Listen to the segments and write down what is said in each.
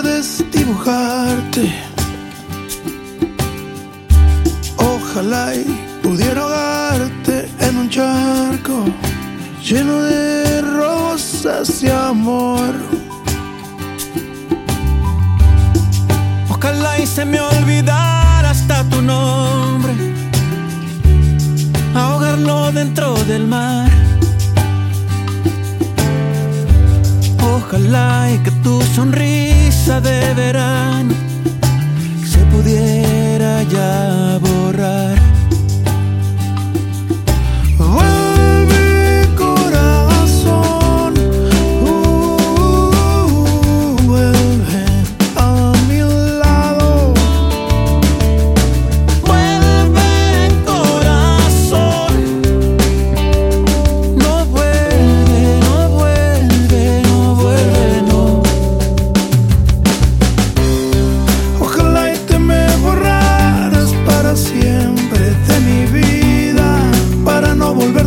y poder desdibujarte. Ojalá y pudiera ahogarte en un charco lleno de rosas y amor. Ojalá y se me olvidara hasta tu nombre, ahogarlo dentro del mar. Ojalá que tu sonrisa de verano se pudiera ya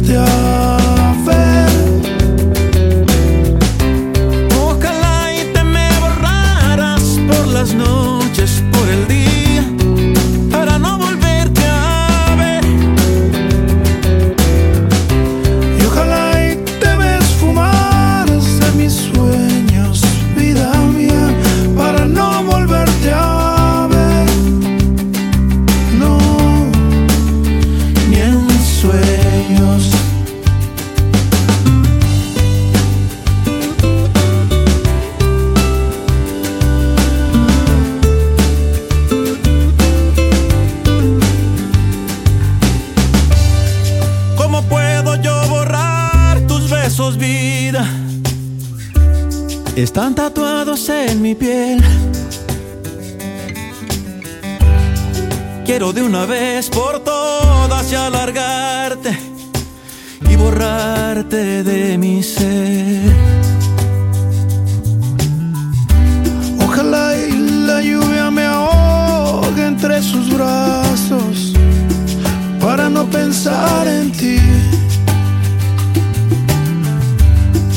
no Están tatuados en mi piel. Quiero de una vez por todas alargarte y borrarte de mi ser. Ojalá y la lluvia me ahogue entre sus brazos para no pensar en ti.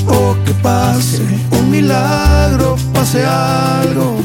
O que pase milagro, pase algo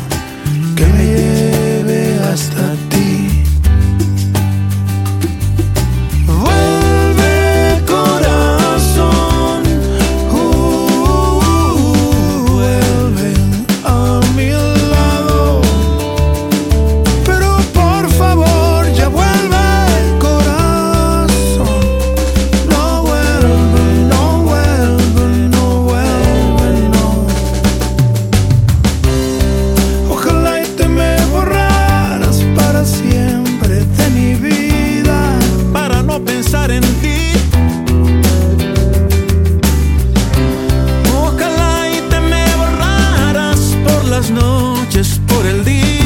noches por el día.